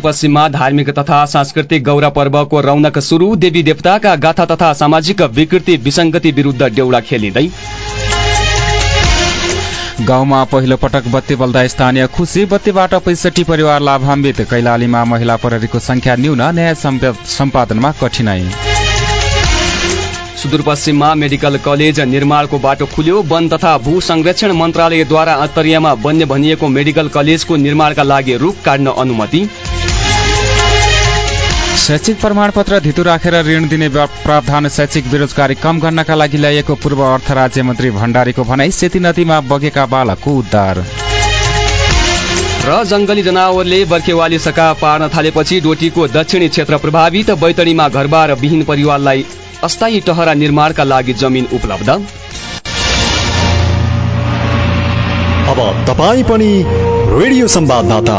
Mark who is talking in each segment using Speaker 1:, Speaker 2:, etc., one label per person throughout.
Speaker 1: सुदूरपश्चिममा धार्मिक तथा सांस्कृतिक गौरा पर्वको रौनक सुरु। देवी देवताका गाथा तथा सामाजिक विकृति विसङ्गति विरूद्ध डेउडा खेलिँदै।
Speaker 2: गाउँमा पहिलो पटक बत्ती बल्दा स्थानीय खुसी बत्तीबाट पैसठी परिवार लाभान्वित। कैलालीमा महिला प्रहरीको संख्या न्यून न्याय सम्पादनमा कठिनाई।
Speaker 1: सुदूरपश्चिममा मेडिकल कलेज निर्माणको बाटो खुल्यो। वन तथा भू संरक्षण मन्त्रालयद्वारा अन्तर्यमा बन्ने भनिएको मेडिकल कलेजको निर्माणका लागि रूख काट्न अनुमति।
Speaker 2: शैक्षिक प्रमाणपत्र धितु राखेर ऋण दिने प्रावधान शैक्षिक बेरोजगारी कम गर्नका लागि ल्याइएको पूर्व अर्थ राज्य मन्त्री भण्डारीको भनाई सेती नदीमा बगेका बालकको उद्धार।
Speaker 1: र जंगली जनावरले बर्खेवाली सका पार्न थालेपछि डोटीको दक्षिणी क्षेत्र प्रभावित बैतडीमा घरबार विहीन परिवारलाई अस्थायी टहरा निर्माणका लागि जमिन उपलब्ध।
Speaker 3: अब तपाईँ पनि रेडियो संवाददाता।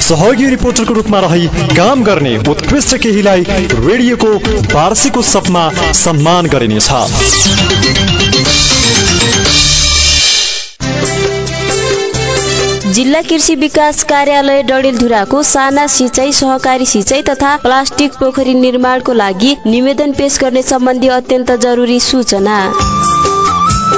Speaker 3: सहयोगी रिपोर्टरको रूपमा रही काम गर्ने उत्कृष्ट केहीलाई रेडियोको वार्षिक उत्सवमा सम्मान गरिनेछ।
Speaker 4: जिल्ला कृषि विकास कार्यालय डडेलधुराको साना सिंचाई सहकारी सिंचाई तथा प्लास्टिक पोखरी निर्माणको लागि निवेदन पेश गर्ने सम्बन्धी अत्यन्त जरुरी सूचना।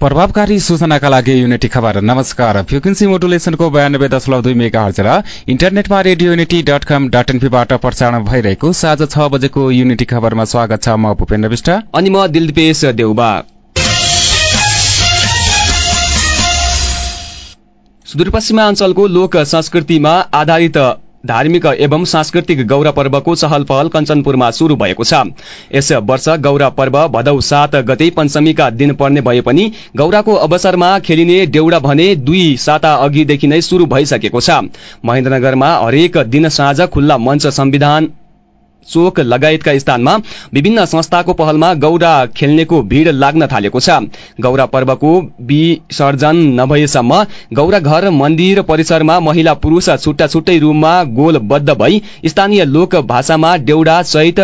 Speaker 2: प्रभावकारी सूचनाका लागि युनिटी खबर। नमस्कार। फ्रिक्वेन्सी मोडुलेसनको बयानब्बे दशमलव दुई मेगा हर्ज र इन्टरनेटमा Radio Unity dot com dot एनपीबाट प्रसारण भइरहेको साँझ छ बजेको युनिटी खबरमा स्वागत छ। म भूपेन्द्र विष्ट।
Speaker 1: अनि म दिलपेश देउबा। सुदूरपश्चिमा अञ्चलको लोक संस्कृतिमा आधारित धार्मिक एवं सांस्कृतिक गौरा पर्वको चहल पहल कञ्चनपुरमा शुरू भएको छ। यस वर्ष गौरा पर्व भदौ सात गते पञ्चमीका दिन पर्ने भए पनि गौराको अवसरमा खेलिने देउडा भने दुई साता अघिदेखि नै शुरू भइसकेको छ। महेन्द्रनगरमा हरेक दिन साँझ खुल्ला मञ्च संविधान चोक लगायतका स्थानमा विभिन्न संस्थाको पहलमा गौरा खेल्नेको भीड़ लाग्न थालेको छ। गौरा पर्वको विसर्जन नभएसम्म गौरा घर मन्दिर परिसरमा महिला पुरूष छुट्टा छुट्टै रूममा गोलबद्ध भई स्थानीय लोक भाषामा देउडा सहित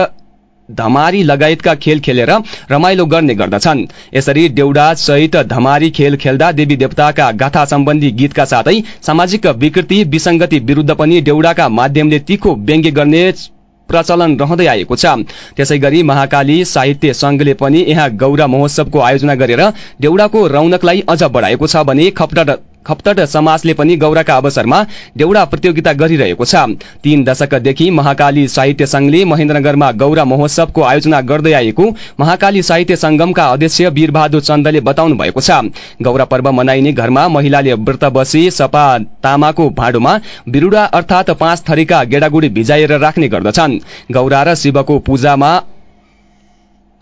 Speaker 1: धमारी लगायतका खेल खेलेर रमाइलो गर्ने गर्दछन्। यसरी देउडा सहित धमारी खेल खेल्दा देवी देवताका गाथा सम्बन्धी गीतका साथै सामाजिक विकृति विसंगति विरूद्ध पनि देउडाका माध्यमले तीखो व्यङ्ग्य गर्ने प्रचलन रहँदै आएको छ। त्यसै गरी महाकाली साहित्य संघले पनि यहाँ गौरा महोत्सवको आयोजना गरेर देउडाको रौनकलाई अझ बढाएको छ भने खपटट खप्तड समाजले पनि गौराका अवसरमा देउडा प्रतियोगिता गरिरहेको छ। तीन दशकदेखि महाकाली साहित्य संघले महेन्द्रनगरमा गौरा महोत्सवको आयोजना गर्दै आएको महाकाली साहित्य संगमका अध्यक्ष वीरबहादुर चन्दले बताउनु भएको छ। गौरा पर्व मनाइने घरमा महिलाले व्रत बसी सपा तामाको भाँडोमा बिरुडा अर्थात पाँच थरीका गेडागुडी भिजाएर राख्ने गर्दछन्। गौरा र शिवको पूजामा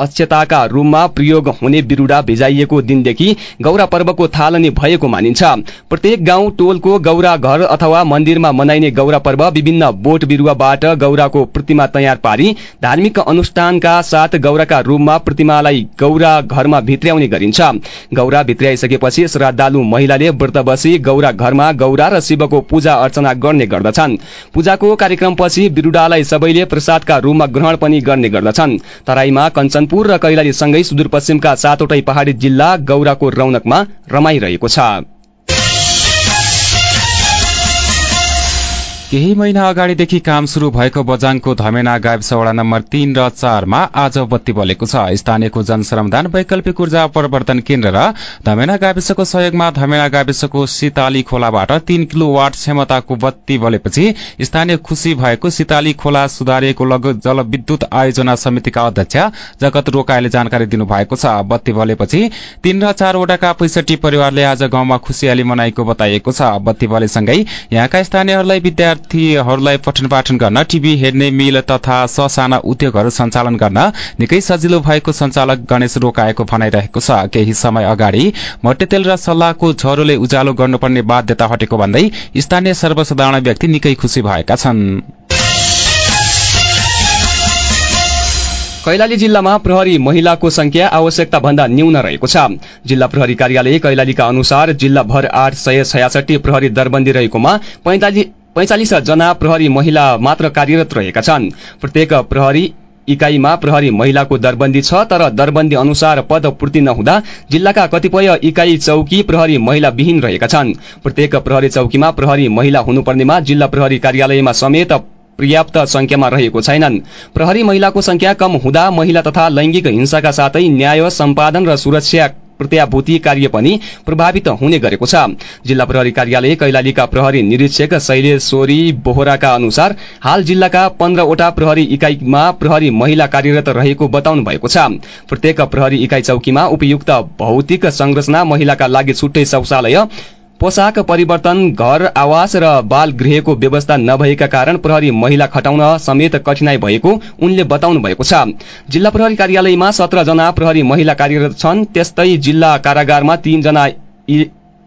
Speaker 1: अक्षताका रूपमा प्रयोग हुने बिरुडा भिजाइएको दिनदेखि गौरा पर्वको थालनी भएको मानिन्छ। प्रत्येक गाउँ टोलको गौरा घर अथवा मन्दिरमा मनाइने गौरा पर्व विभिन्न बोट बिरुवाबाट गौराको प्रतिमा तयार पारी धार्मिक अनुष्ठानका साथ गौराका रूपमा प्रतिमालाई गौरा घरमा भित्र्याउने गरिन्छ। गौरा भित्र्याइसकेपछि श्रद्धालु महिलाले व्रत बसी गौरा घरमा गौरा र शिवको पूजा अर्चना गर्ने गर्दछन्। पूजाको कार्यक्रमपछि बिरुडालाई सबैले प्रसादका रूपमा ग्रहण पनि गर्ने गर्दछन्। तराईमा कञ्चन मकवानपुर र कैलालीसँगै सुदूरपश्चिमका सातवटै पहाड़ी जिल्ला गौराको रौनकमा रमाइरहेको छ।
Speaker 2: केही महिना अगाडिदेखि काम शुरू भएको बजाङको धमेना गाविस वडा नम्बर तीन र चारमा आज बत्ती बलेको छ। स्थानीयको जनश्रमदान वैकल्पिक ऊर्जा परिवर्तन केन्द्र र धमेना गाविसको सहयोगमा धमेना गाविसको सिताली खोलाबाट तीन किलो वाट क्षमताको बत्ती बलेपछि स्थानीय खुशी भएको सिताली खोला सुधारिएको लघु जलविद्युत आयोजना समितिका अध्यक्ष जगत रोकाले जानकारी दिनुभएको छ। बत्ती बलेपछि तीन र चारवटाका पैसठी परिवारले आज गाउँमा खुशियाली मनाएको बताइएको छ। बत्ती बलेसँगै यहाँका स्थानीयहरूलाई विद्यार्थी विद्यार्थीहरूलाई पठन पाठन गर्न टीभी हेर्ने मिल तथा ससाना उद्योगहरू सञ्चालन गर्न निकै सजिलो भएको सञ्चालक गणेश रोकाएको भनाइरहेको छ। केही समय अगाडि मट्टेतेल र सल्लाहको झरोले उज्यालो गर्नुपर्ने बाध्यता हटेको भन्दै स्थानीय सर्वसाधारण व्यक्ति निकै खुशी भएका छन्।
Speaker 1: कैलाली जिल्लामा प्रहरी महिलाको संख्या आवश्यकता भन्दा न्यून रहेको छ। जिल्ला प्रहरी कार्यालय कैलालीका अनुसार जिल्लाभर आठ सय छयासठी प्रहरी दरबन्दी रहेकोमा पैंचालिस जना प्रहरी महिला मात्र कार्यरत रहेका छन्। प्रत्येक प्रहरी इकाइमा प्रहरी महिलाको दरबन्दी छ तर दरबन्दी अनुसार पद पूर्ति नहुँदा जिल्लाका कतिपय इकाई चौकी प्रहरी महिला विहीन रहेका छन्। प्रत्येक प्रहरी चौकीमा प्रहरी महिला हुनुपर्नेमा जिल्ला प्रहरी कार्यालयमा समेत पर्याप्त संख्यामा रहेको छैनन्। प्रहरी महिलाको संख्या कम हुँदा महिला तथा लैंगिक हिंसाका साथै न्याय सम्पादन र सुरक्षा प्रत्याभूति कार्य पनि प्रभावित हुने गरेको छ। जिल्ला प्रहरी कार्यालय कैलालीका प्रहरी निरीक्षक शैलेश्वरी बोहराका अनुसार हाल जिल्लाका पन्ध्रवटा प्रहरी इकाइमा प्रहरी महिला कार्यरत रहेको बताउनु भएको छ। प्रत्येक प्रहरी इकाइ चौकीमा उपयुक्त भौतिक संरचना महिलाका लागि छुट्टै शौचालय पोसाक परिवर्तन घर आवास र बाल गृहको व्यवस्था नभएका कारण प्रहरी महिला खटाउन समेत कठिनाई भएको उनले बताउनु भएको छ। जिल्ला प्रहरी कार्यालयमा सत्र जना प्रहरी महिला कार्यरत छन्। त्यस्तै जिल्ला कारागारमा तीनजना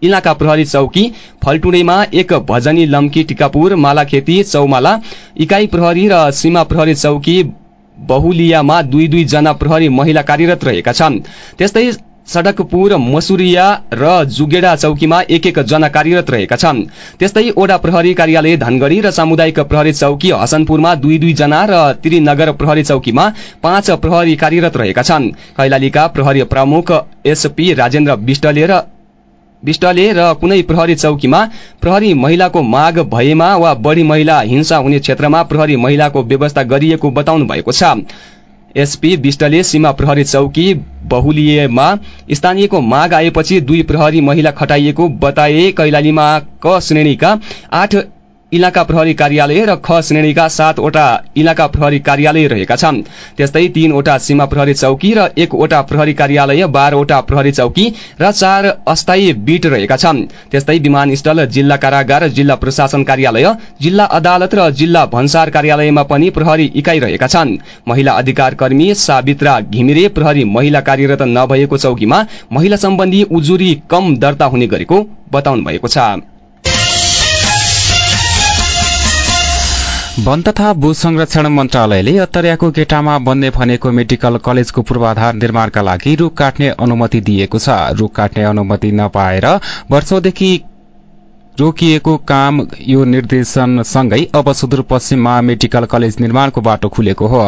Speaker 1: इलाका प्रहरी चौकी फलटुडेमा एक भजनी लम्की टिकापुर मालाखेती चौमाला इकाई प्रहरी र सीमा प्रहरी चौकी बहुलियामा दुई दुई जना प्रहरी महिला कार्यरत रहेका छन्। त्यस्तै सडकपुर मसुरिया र जुगेडा चौकीमा एक एक जना कार्यरत रहेका छन्। त्यस्तै ओडा प्रहरी कार्यालय धनगढ़ी र सामुदायिक प्रहरी चौकी हसनपुरमा दुई दुई जना र त्रिनगर प्रहरी चौकीमा पाँच प्रहरी कार्यरत रहेका छन्। कैलालीका प्रहरी प्रमुख एसपी राजेन्द्र विष्टले र विष्टले र कुनै प्रहरी चौकीमा प्रहरी महिलाको माग भएमा वा बढ़ी महिला हिंसा हुने क्षेत्रमा प्रहरी महिलाको व्यवस्था गरिएको बताउनु भएको छ। एसपी विष्टले सीमा प्रहरी चौकी बहुलिएमा स्थानीयको माग आएपछि दुई प्रहरी महिला खटाइएको बताए कैलालीमा क श्रेणीका आठ इलाका प्रहरी कार्यालय र ख श्रेणीका सातवटा इलाका प्रहरी कार्यालय रहेका छन्। त्यस्तै तीनवटा सीमा प्रहरी चौकी र एकवटा प्रहरी कार्यालय बाह्रवटा प्रहरी चौकी र चार अस्थायी बीट रहेका छन्। त्यस्तै विमानस्थल जिल्ला कारागार जिल्ला प्रशासन कार्यालय जिल्ला अदालत र जिल्ला भन्सार कार्यालयमा पनि प्रहरी इकाइ रहेका छन्। महिला अधिकार कर्मी सावित्रा घिमिरे प्रहरी महिला कार्यरत नभएको चौकीमा महिला सम्बन्धी उजुरी कम दर्ता हुने गरेको बताउनु भएको छ।
Speaker 2: वन तथा भू संरक्षण मन्त्रालयले अत्तरियाको गेटामा बन्ने भनेको मेडिकल कलेजको पूर्वाधार निर्माणका लागि रूख काट्ने अनुमति दिएको छ। रूख काट्ने अनुमति नपाएर वर्षौंदेखि रोकिएको काम यो निर्देशनसँगै अब सुदूरपश्चिममा मेडिकल कलेज निर्माणको बाटो खुलेको हो।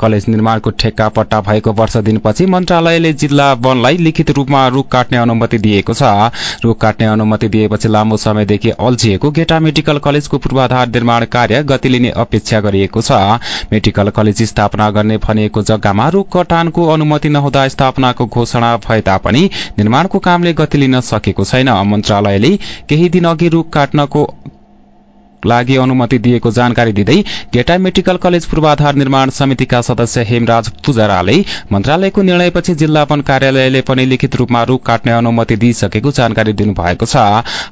Speaker 2: कलेज निर्माणको ठेक्का पट्टा भएको वर्ष दिनपछि मन्त्रालयले जिल्ला वनलाई लिखित रूपमा रूख काट्ने अनुमति दिएको छ। रूख काट्ने अनुमति दिएपछि लामो समयदेखि अल्झिएको गेटा मेडिकल कलेजको पूर्वाधार निर्माण कार्य गति लिने अपेक्षा गरिएको छ। मेडिकल कलेज स्थापना गर्ने भनिएको जग्गामा रूख कटानको अनुमति नहुँदा स्थापनाको घोषणा भए तापनि निर्माणको कामले गति लिन सकेको छैन। मन्त्रालयले केही दिन अघि रूख काट्नको लागि अनुमति दिएको जानकारी दिँदै गेटा मेडिकल कलेज पूर्वाधार निर्माण समितिका सदस्य हेमराज पुजराले मन्त्रालयको निर्णयपछि जिल्ला वन कार्यालयले पनि लिखित रूपमा रूख काट्ने अनुमति दिइसकेको जानकारी दिनुभएको छ।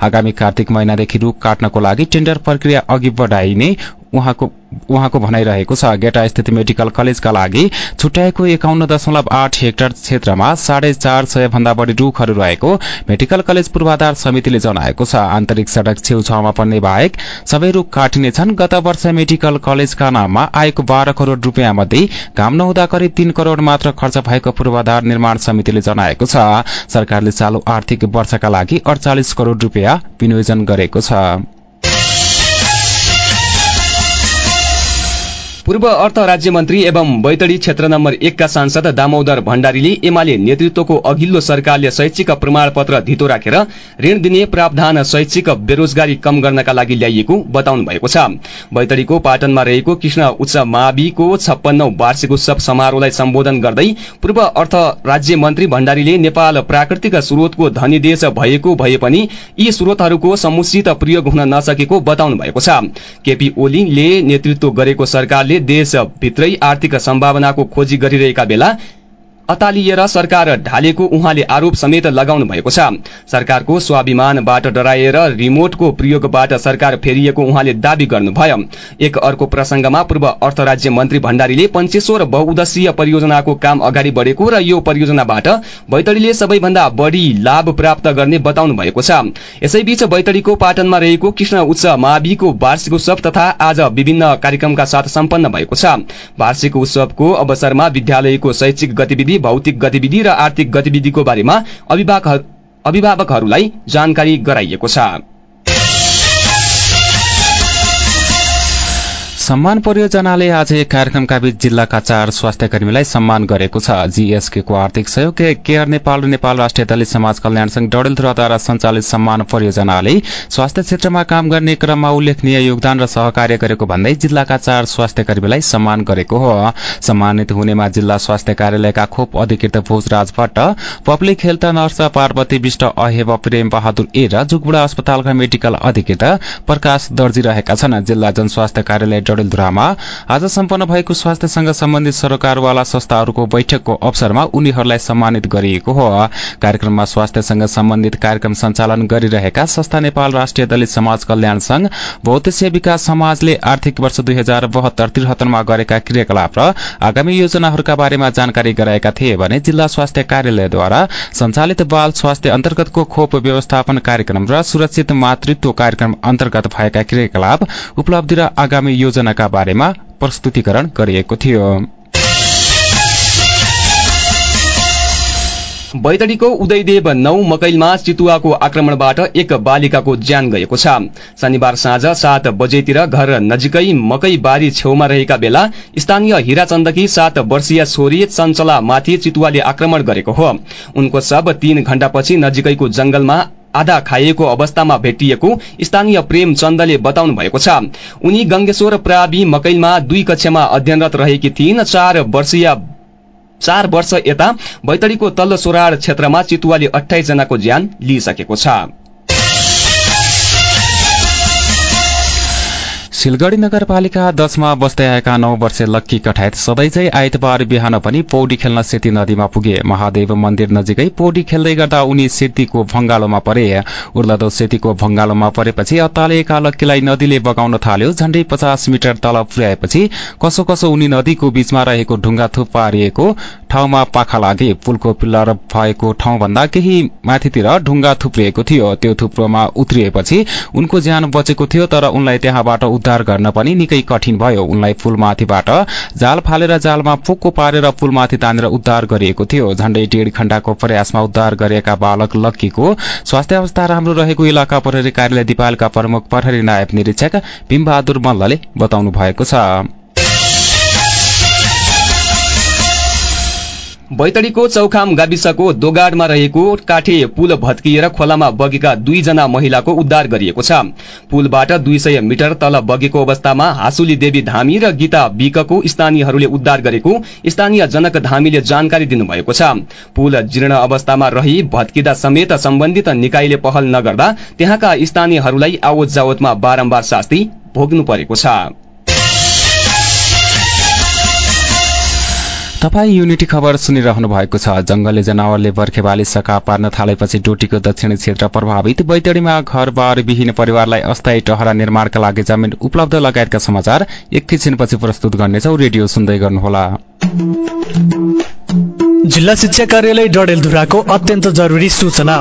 Speaker 2: आगामी कार्तिक महिनादेखि रूख काट्नको लागि टेण्डर प्रक्रिया अघि बढ़ाइने उहाँको उहाँको भनाइरहेको छ गेटा स्थित मेडिकल कलेजका लागि छुट्याएको एकाउन्न दशमलव आठ हेक्टर क्षेत्रमा साढे चार सय भन्दा बढ़ी रूखहरू रहेको मेडिकल कलेज पूर्वाधार समितिले जनाएको छ। आन्तरिक सड़क छेउछाउमा पर्ने बाहेक सबै रूख काटिनेछन्। गत वर्ष मेडिकल कलेजका नाममा आएको बाह्र करोड़ रूपियाँ मध्ये काम नहुँदा करिब तीन करोड़ मात्र खर्च भएको पूर्वाधार निर्माण समितिले जनाएको छ। सरकारले चालू आर्थिक वर्षका लागि अडचालिस करोड़ रूपियाँ विनियोजन गरेको छ।
Speaker 1: पूर्व अर्थ राज्य मन्त्री एवं बैतडी क्षेत्र नम्बर एकका सांसद दामोदर भण्डारीले एमाले नेतृत्वको अघिल्लो सरकारले शैक्षिक प्रमाणपत्र धितो राखेर ऋण दिने प्रावधान शैक्षिक बेरोजगारी कम गर्नका लागि ल्याइएको बताउनु भएको छ। बैतडीको पाटनमा रहेको कृष्ण उच्च माविको छप्पन्नौ वार्षिक उत्सव समारोहलाई सम्बोधन गर्दै पूर्व अर्थ राज्य मन्त्री भण्डारीले नेपाल प्राकृतिक स्रोतको धनी देश भएको भए पनि यी स्रोतहरूको समुचित प्रयोग हुन नसकेको बताउनु भएको छ। केपी ओलीले नेतृत्व गरेको सरकारले देशभित्रै आर्थिक सम्भावनाको खोजी गरिरहेका बेला अतालिएर सरकार ढालेको उहाँले आरोप समेत लगाउनु भएको छ। सरकारको स्वाभिमानबाट डराएर रिमोटको प्रयोगबाट सरकार फेरिएको उहाँले दावी गर्नुभयो। एक अर्को प्रसंगमा पूर्व अर्थ राज्य मन्त्री भण्डारीले पञ्चेश्वर बहुउद्देश्यीय परियोजनाको काम अगाडि बढेको र यो परियोजनाबाट बैतडीले सबैभन्दा बढ़ी लाभ प्राप्त गर्ने बताउनु भएको छ। यसैबीच बैतडीको पाटनमा रहेको कृष्ण उच्च माविको वार्षिक उत्सव तथा आज विभिन्न कार्यक्रमका साथ सम्पन्न भएको छ। वार्षिक उत्सवको अवसरमा विद्यालयको शैक्षिक गतिविधि भौतिक गतिविधि र आर्थिक गतिविधिको बारेमा अभिभावकहरूलाई जानकारी गराइएको छ।
Speaker 2: सम्मान परियोजनाले आज एक कार्यक्रमका बीच जिल्लाका चार स्वास्थ्य कर्मीलाई सम्मान गरेको छ। जीएसके को आर्थिक सहयोग केयर नेपाल र नेपाल राष्ट्रिय दलित समाज कल्याण संघ डडेलधुराद्वारा सञ्चालित सम्मान परियोजनाले स्वास्थ्य क्षेत्रमा काम गर्ने क्रममा उल्लेखनीय योगदान र सहकार्य गरेको भन्दै जिल्लाका चार स्वास्थ्य कर्मीलाई सम्मान गरेको हो। सम्मानित हुनेमा जिल्ला स्वास्थ्य कार्यालयका खोप अधिकृत Bhojraj Bhatt public health nurse Parvati Bista अहेब Prem Bahadur ए र जुगबुडा अस्पतालका मेडिकल अधिकृत प्रकाश दर्जी रहेका छन्। जिल्ला जनस्वास्थ्य कार्यालय डडेलधुरामा आज सम्पन्न भएको स्वास्थ्यसँग सम्बन्धित सरकारवाला संस्थाहरूको बैठकको अवसरमा उनीहरूलाई सम्मानित गरिएको हो। कार्यक्रममा स्वास्थ्यसँग सम्बन्धित कार्यक्रम सञ्चालन गरिरहेका संस्था नेपाल राष्ट्रिय दलित समाज कल्याण संघ भौतेशीय विकास समाजले आर्थिक वर्ष दुई हजार बहत्तर त्रिहत्तरमा गरेका क्रियाकलाप र आगामी योजनाहरूका बारेमा जानकारी गराएका थिए भने जिल्ला स्वास्थ्य कार्यालयद्वारा सञ्चालित बाल स्वास्थ्य अन्तर्गतको खोप व्यवस्थापन कार्यक्रम र सुरक्षित मातृत्व कार्यक्रम अन्तर्गत भएका क्रियाकलाप उपलब्धि र आगामी योजनाका बारेमा प्रस्तुतिकरण गरिएको थियो।
Speaker 1: बैतडीको उदयदेव नौ मकैलमा चितुवाको आक्रमणबाट एक बालिकाको ज्यान गएको छ। शनिबार साँझ सात बजेतिर घर नजिकै मकै बारी छेउमा रहेका बेला स्थानीय हिराचन्दकी सात वर्षीय छोरी चञ्चला माथि चितुवाले आक्रमण गरेको हो। उनको शव तीन घण्टापछि नजिकैको जंगलमा आधा खाइएको अवस्थामा भेटिएको स्थानीय प्रेम चन्दले बताउनु भएको छ। उनी गंगेश्वर प्रावि मकैलमा दुई कक्षामा अध्ययनरत रहेकी थिइन्। चार वर्षीय चार वर्ष यता बैतडीको तल्लो सोराड क्षेत्रमा चितुवाले अठाइस जनाको ज्यान लिइसकेको छ।
Speaker 2: सिलगढ़ी नगरपालिका दशमा बस्दै आएका नौ वर्षे लक्की कठायत सधैँ आइतबार बिहान पनि पौडी खेल्न सेती नदीमा पुगे। महादेव मन्दिर नजिकै पौडी खेल्दै गर्दा उनी सेतीको भंगालोमा परे। उर्लदो सेतीको भंगालोमा परेपछि अत्तालिएका लक्कीलाई नदीले बगाउन थाल्यो। झण्डै पचास मिटर तल पुर्याएपछि कसो कसो उनी नदीको बीचमा रहेको ढुङ्गा थुप पारिएको ठाउँमा पाखा लागे। पुलको पिल्लर भएको ठाउँभन्दा केही माथितिर ढुङ्गा थुप्रिएको थियो। त्यो थुप्रोमा उत्रिएपछि उनको ज्यान बचेको थियो तर उनलाई त्यहाँबाट उद्धार गर्न पनि निकै कठिन भयो। उनलाई पुलमाथिबाट जाल फालेर जालमा पोको पारेर पुलमाथि तानेर उद्धार गरिएको थियो। झण्डै डेढ़ घण्टाको प्रयासमा उद्धार गरेका बालक लक्कीको स्वास्थ्य अवस्था राम्रो रहेको इलाका प्रहरी कार्यालय दिपालका प्रमुख प्रहरी नायब निरीक्षक भीमबहादुर मल्लले बताउनु भएको छ।
Speaker 1: बैतडीको चौखाम गाविसको दोगाडमा रहेको काठे पुल भत्किएर खोलामा बगेका दुईजना महिलाको उद्धार गरिएको छ। पुलबाट दुई सय मिटर तल बगेको अवस्थामा हासुली देवी धामी र गीता विकको स्थानीयहरूले उद्धार गरेको स्थानीय जनक धामीले जानकारी दिनुभएको छ। पुल जीर्ण अवस्थामा रही भत्किँदा समेत सम्बन्धित निकायले पहल नगर्दा त्यहाँका स्थानीयहरूलाई आवत जावतमा बारम्बार शास्ति भोग्नु परेको छ।
Speaker 2: तपाई युनिटी खबर सुनिरहनु भएको छ। जंगली जनावरले बर्खेबाली सका पार्न थालेपछि डोटीको दक्षिणी क्षेत्र प्रभावित। बैतडीमा घरबार विहीन परिवारलाई अस्थायी टहरा निर्माणका लागि जमिन उपलब्ध लगायतका समाचार एकैछिनपछि प्रस्तुत गर्नेछौ। रेडियो सुन्दै गर्नुहोला।
Speaker 3: जिल्ला शिक्षा कार्यालय डडेलधुराको अत्यन्त जरुरी सूचना।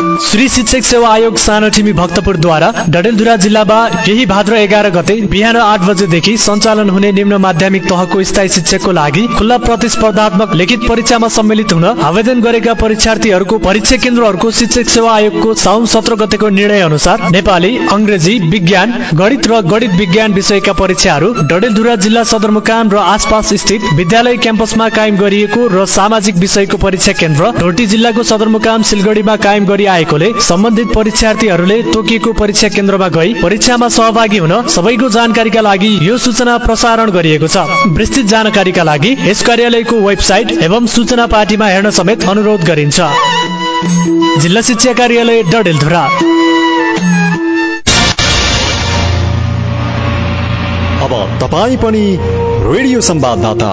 Speaker 3: श्री शिक्षक सेवा आयोग सानो ठिमी भक्तपुरद्वारा डडेलधुरा जिल्लामा यही भाद्र एघार गते बिहान आठ बजेदेखि सञ्चालन हुने निम्न माध्यमिक तहको स्थायी शिक्षकको लागि खुल्ला प्रतिस्पर्धात्मक लिखित परीक्षामा सम्मिलित हुन आवेदन गरेका परीक्षार्थीहरूको परीक्षा केन्द्रहरूको शिक्षक सेवा आयोगको साउन सत्र गतेको निर्णय अनुसार नेपाली अङ्ग्रेजी विज्ञान गणित र गणित विज्ञान विषयका परीक्षाहरू डडेलधुरा जिल्ला सदरमुकाम र आसपास स्थित विद्यालय क्याम्पसमा कायम गरिएको र सामाजिक विषयको परीक्षा केन्द्र ढोटी जिल्लाको सदरमुकाम सिलगढीमा कायम गरी आएकोले सम्बन्धित परीक्षार्थीहरूले तोकिएको परीक्षा केन्द्रमा गई परीक्षामा सहभागी हुन सबैको जानकारीका लागि यो सूचना प्रसारण गरिएको छ। विस्तृत जानकारीका लागि यस कार्यालयको वेबसाइट एवं सूचना पार्टीमा हेर्न समेत अनुरोध गरिन्छ। जिल्ला शिक्षा कार्यालय डडेलधुरा। अब तपाईँ पनि रेडियो संवाददाता।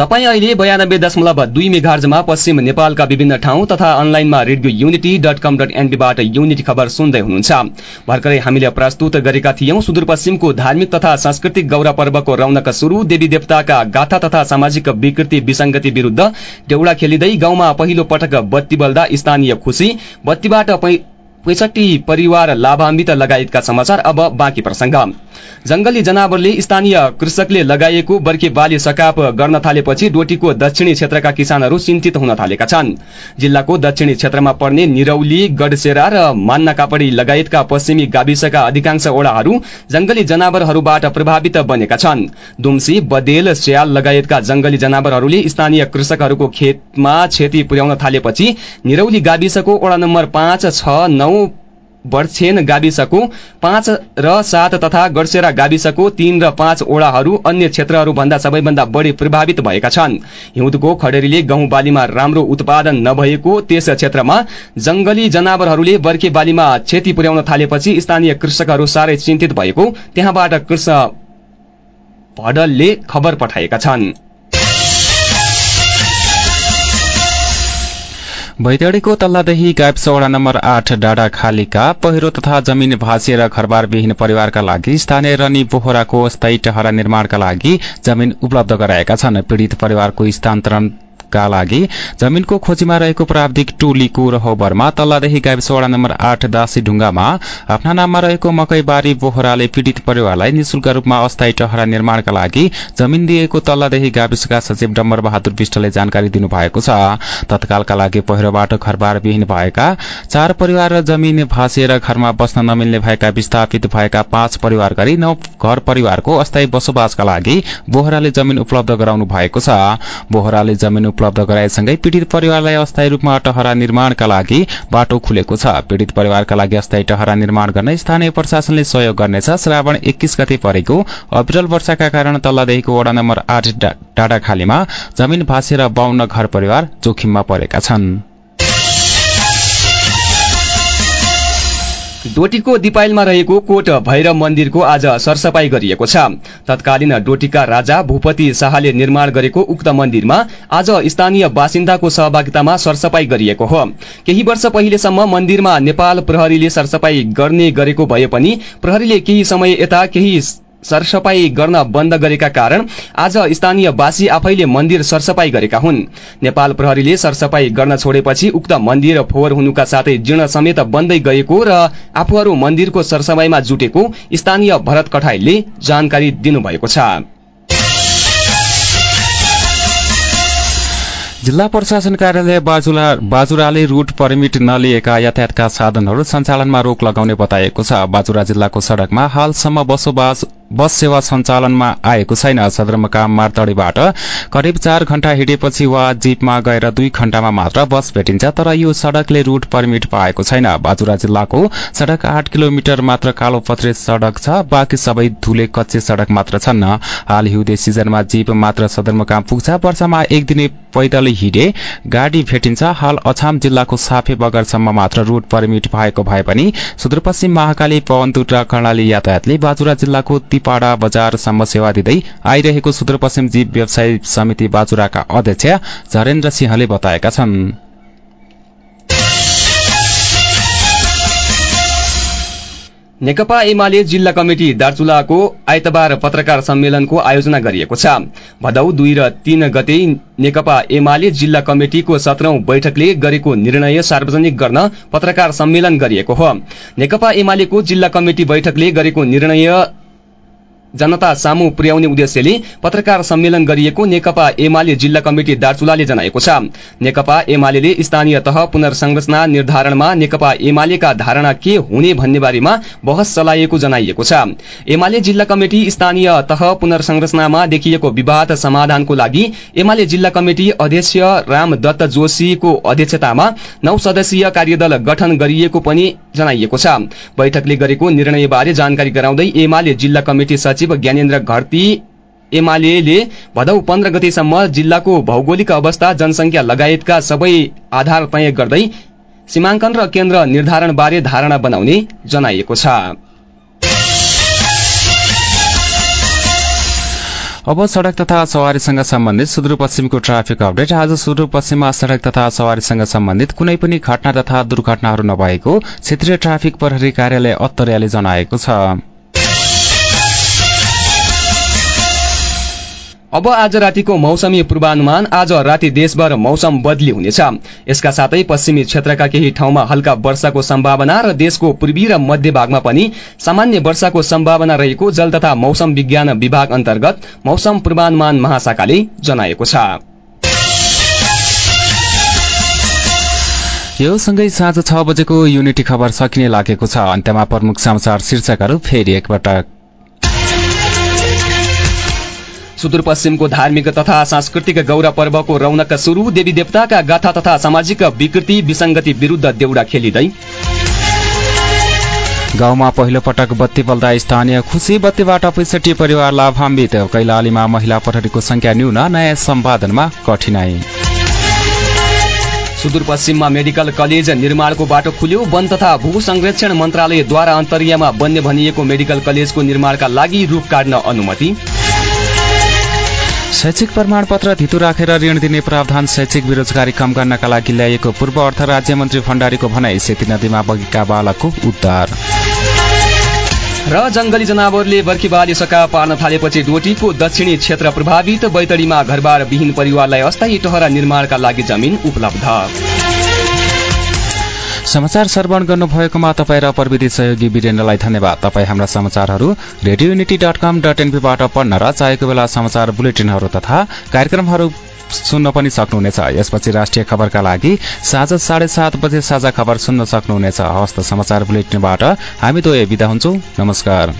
Speaker 1: तपाईँ अहिले बयानब्बे दशमलव दुई मेघार्जमा पश्चिम नेपालका विभिन्न ठाउँ तथा अनलाइनमा Radio Unity dot com dot एनपीबाट Unity खबर सुन्दै हुनुहुन्छ। भर्खरै हामीले प्रस्तुत गरेका थियौं सुदूरपश्चिमको धार्मिक तथा सांस्कृतिक गौरव पर्वको रौनक शुरू देवी देवताका गाथा तथा सामाजिक विकृति विसंगति विरूद्ध डेउडा खेलिँदै गाउँमा पहिलो पटक बत्ती बल्दा स्थानीय खुशी बत्तीबाट पैसठी परिवार लाभान्वित लगायतका समाचार अब बाँकी प्रसंग जंगली जनावरले स्थानीय कृषकले लगाइएको बर्खे बाली सकाप गर्न थालेपछि डोटीको दक्षिणी क्षेत्रका किसानहरू चिन्तित हुन थालेका छन्। जिल्लाको दक्षिणी क्षेत्रमा पर्ने निरौली गडसेरा र मान्ना कापडी लगायतका पश्चिमी गाविसका अधिकांश ओडाहरू जंगली जनावरहरूबाट प्रभावित बनेका छन्। दुम्सी बदेल स्याल लगायतका जंगली जनावरहरूले स्थानीय कृषकहरूको खेतमा क्षति पुर्याउन थालेपछि निरौली गाविसको ओडा नम्बर पाँच छ नौ बर्छेन गाविसको पाँच र सात तथा गडसेरा गाविसको तीन र पाँच ओडाहरू अन्य क्षेत्रहरूभन्दा सबैभन्दा बढी प्रभावित भएका छन्। हिउँदको खडेरीले गहुँ बालीमा राम्रो उत्पादन नभएको त्यस क्षेत्रमा जंगली जनावरहरूले बर्खे बालीमा क्षति पुर्याउन थालेपछि स्थानीय कृषकहरू साह्रै चिन्तित भएको त्यहाँबाट कृष्ण भडलले खबर पठाएका छन्।
Speaker 2: भैतडीको तल्लादेही गाविस वडा नम्बर आठ डाँडा खालीका पहिरो तथा जमिन भाँसिएर घरबार विहीन परिवारका लागि स्थानीय रनी बोहराको स्थायी टहरा निर्माणका लागि जमिन उपलब्ध गराएका छन्। पीड़ित परिवारको स्थानान्तरण का लागि जमिनको खोजीमा रहेको प्राविधिक टोलीको रहोबरमा तल्लादेखि गाविस वडा नम्बर आठ दासी ढुङ्गामा आफ्ना नाममा रहेको मकैबारी बोहराले पीड़ित परिवारलाई निशुल्क रूपमा अस्थायी टहरा निर्माणका लागि जमिन दिएको तल्लादेखि गाविसका सचिव डम्बर बहादुर विष्टले जानकारी दिनुभएको छ। तत्कालका लागि पहिरोबाट घरबार विहीन भएका चार परिवार र जमिन भाँसिएर घरमा बस्न नमिल्ने भएका विस्थापित भएका पाँच परिवार गरी नौ घर परिवारको अस्थायी बसोबासका लागि बोहराले जमिन उपलब्ध गराउनु भएको छ। बोहराले जमिन उपलब्ध गराएसँगै पीड़ित परिवारलाई अस्थायी रूपमा टहरा निर्माणका लागि बाटो खुलेको छ। पीड़ित परिवारका लागि अस्थायी टहरा निर्माण गर्न स्थानीय प्रशासनले सहयोग गर्नेछ। श्रावण एक्कीस गते परेको अविरल वर्षाका कारण तल्लादेखिको वडा नम्बर आठ डाँडाखालीमा जमिन भाँसेर बाहन्न घर परिवार जोखिममा परेका छन्।
Speaker 1: डोटीको दिपाइलमा रहेको कोट भैरव मन्दिरको आज सरसफाई गरिएको छ। तत्कालीन डोटीका राजा भूपति शाहले निर्माण गरेको उक्त मन्दिरमा आज स्थानीय बासिन्दाको सहभागितामा सरसफाई गरिएको हो। केही वर्ष पहिलेसम्म मन्दिरमा नेपाल प्रहरीले सरसफाई गर्ने गरेको भए पनि प्रहरीले केही समय यता केही सरसफाई गर्न बन्द गरेका कारण आज स्थानीयवासी आफैले मन्दिर सरसफाई गरेका हुन्। नेपाल प्रहरीले सरसफाई गर्न छोडेपछि उक्त मन्दिर फोहोर हुनुका साथै जीर्ण समेत बन्दै गएको र आफूहरू मन्दिरको सरसफाईमा जुटेको स्थानीय भरत कठाईले जानकारी दिनुभएको छ।
Speaker 2: जिल्ला प्रशासन कार्यालय बाजुराले रूट पर्मिट नलिएका यातायातका साधनहरू सञ्चालनमा रोक लगाउने बताएको छ। बाजुरा जिल्लाको सड़कमा हालसम्म बसोबास बस सेवा सञ्चालनमा आएको छैन। सदरमुकाम मार्तडीबाट करिब चार घण्टा हिँडेपछि वा जीपमा गएर दुई घण्टामा मात्र बस भेटिन्छ तर यो सड़कले रूट पर्मिट पाएको छैन। बाजुरा जिल्लाको सड़क आठ किलोमिटर मात्र कालो पत्रे सड़क छ बाँकी सबै धुले कच्चे सड़क मात्र छन्। हाल हिउँदे सिजनमा जीप मात्र सदरमुकाम पुग्छ। वर्षमा एक दिने पैदल हिँडे गाडी भेटिन्छ। हाल अछाम जिल्लाको साफे बगरसम्म मात्र रूट पर्मिट भएको भए पनि सुदूरपश्चिम महाकाली पवनतुट र कर्णाली यातायातले बाजुरा जिल्लाको तिपाडा बजारसम्म सेवा दिँदै आइरहेको सुदूरपश्चिम जीव व्यवसाय समिति बाजुराका अध्यक्ष झरेन्द्र सिंहले बताएका छन्।
Speaker 1: नेकपा एमाले जिल्ला कमिटी दार्चुलाको आइतबार पत्रकार सम्मेलनको आयोजना गरिएको छ। भदौ दुई र तीन गते नेकपा एमाले जिल्ला कमिटिको सत्रौं बैठकले गरेको निर्णय सार्वजनिक गर्न पत्रकार सम्मेलन गरिएको हो। नेकपा एमालेको जिल्ला कमिटी बैठकले गरेको निर्णय जनता सामु पुर्याउने उद्देश्यले पत्रकार सम्मेलन गरिएको नेकपा एमाले जिल्ला कमिटी दार्चुलाले जनाएको छ। नेकपा एमाले स्थानीय तह पुनर्संरचना निर्धारणमा नेकपा एमालेका धारणा के हुने भन्ने बारेमा बहस चलाइएको जनाइएको छ। एमाले जिल्ला कमिटी स्थानीय तह पुनर्संरचनामा देखिएको विवाद समाधानको लागि एमाले जिल्ला कमिटी अध्यक्ष राम दत्त जोशीको अध्यक्षतामा नौ सदस्यीय कार्यदल गठन गरिएको पनि जनाइएको छ। बैठकले गरेको निर्णयबारे जानकारी गराउँदै एमाले जिल्ला कमिटी सचिव ज्ञानेन्द्र घरती एमाले भदौ पन्ध्र गतेसम्म जिल्लाको भौगोलिक अवस्था जनसंख्या लगायतका सबै आधार तय गर्दै सीमाङ्कन र केन्द्र निर्धारणबारे धारणा बनाउने जनाइएको छ।
Speaker 2: अब सड़क तथा सवारीसँग सम्बन्धित सुदूरपश्चिमको ट्राफिक अपडेट। आज सुदूरपश्चिममा सड़क तथा सवारीसँग सम्बन्धित कुनै पनि घटना तथा दुर्घटनाहरू नभएको क्षेत्रीय ट्राफिक प्रहरी कार्यालय अत्तरियाले जनाएको छ।
Speaker 1: अब आज रातिको मौसमी पूर्वानुमान आज राति देशभर मौसम बदली हुनेछ। यसका साथै पश्चिमी क्षेत्रका केही ठाउँमा हल्का वर्षाको सम्भावना र देशको पूर्वी र मध्य भागमा पनि सामान्य वर्षाको सम्भावना रहेको जल तथा मौसम विज्ञान विभाग अन्तर्गत मौसम पूर्वानुमान महाशाखाले जनाएको छ।
Speaker 2: यो सँगै साँझ छ बजेको युनिटी खबर सकिने लागेको छ। अन्त्यमा प्रमुख समाचार शीर्षकहरू फेरि एकपटक।
Speaker 1: सुदूरपश्चिमको धार्मिक तथा सांस्कृतिक गौरव पर्वको रौनक सुरु। देवी देवताका गाथा तथा सामाजिक विकृति विसङ्गति विरूद्ध देउडा खेलिँदै।
Speaker 2: गाउँमा पहिलो पटक बत्ती बल्दा स्थानीय खुसी बत्तीबाट पैसठी परिवार लाभान्वित। कैलालीमा महिला प्रहरीको संख्या न्यून नयाँ सम्पादनमा कठिनाई।
Speaker 1: सुदूरपश्चिममा मेडिकल कलेज निर्माणको बाटो खुल्यो। वन तथा भू संरक्षण मन्त्रालयद्वारा अन्तर्यमा बन्ने भनिएको मेडिकल कलेजको निर्माणका लागि रूख काट्न अनुमति।
Speaker 2: शैक्षिक प्रमाणपत्र धितु राखेर ऋण दिने प्रावधान शैक्षिक बेरोजगारी कम गर्नका लागि ल्याइएको पूर्व अर्थ राज्य मन्त्री भण्डारीको भनाई सेती नदीमा बगेका बालकको उद्धार।
Speaker 1: र जंगली जनावरले बर्खी बाली सका पार्न थालेपछि डोटीको दक्षिणी क्षेत्र प्रभावित बैतडीमा घरबार विहीन परिवारलाई अस्थायी टहरा निर्माणका लागि जमिन उपलब्ध।
Speaker 2: समाचार श्रवण गर्नुभएकोमा तपाईँ र प्रविधि सहयोगी वीरेन्द्रलाई धन्यवाद। तपाईँ हाम्रा समाचारहरू Radio Unity dot com dot एनपीबाट पढ्न र चाहेको बेला समाचार बुलेटिनहरू तथा कार्यक्रमहरू सुन्न पनि सक्नुहुनेछ। यसपछि राष्ट्रिय खबरका लागि साँझ साढे सात बजे साझा खबर सुन्न सक्नुहुनेछ। हस्त समाचार बुलेटिनबाट हामी दुवै विदा हुन्छौ। नमस्कार।